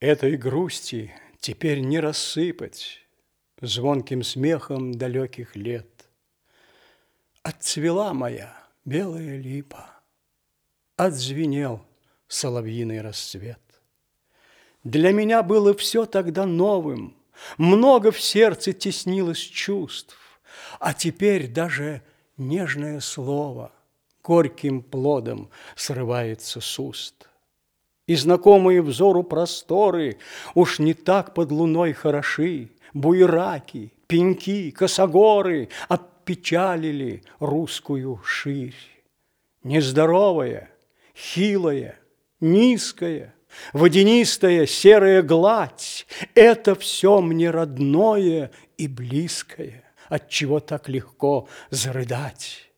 Этой грусти теперь не рассыпать Звонким смехом далеких лет. Отцвела моя белая липа, Отзвенел соловьиный рассвет. Для меня было все тогда новым, Много в сердце теснилось чувств, А теперь даже нежное слово Горьким плодом срывается с уст. И знакомые взору просторы Уж не так под луной хороши, Буераки, пеньки, косогоры Опечалили русскую ширь. Нездоровая, хилая, низкая, Водянистая серая гладь – Это все мне родное и близкое, Отчего так легко зарыдать.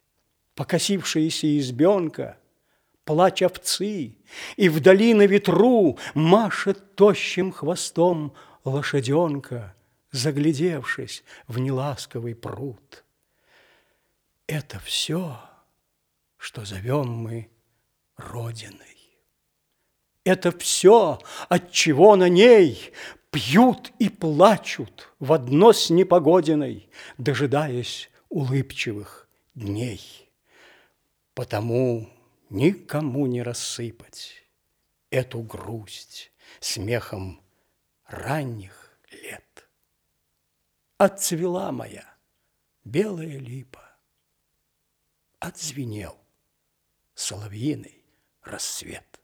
Покосившаяся избенка, Плач овцы, и вдали на ветру Машет тощим хвостом лошаденка, Заглядевшись в неласковый пруд. Это все, что зовем мы Родиной. Это все, от чего на ней Пьют и плачут в одно с непогодиной, Дожидаясь улыбчивых дней. Потому никому не рассыпать Эту грусть смехом ранних лет. Отцвела моя белая липа, Отзвенел соловьиный рассвет.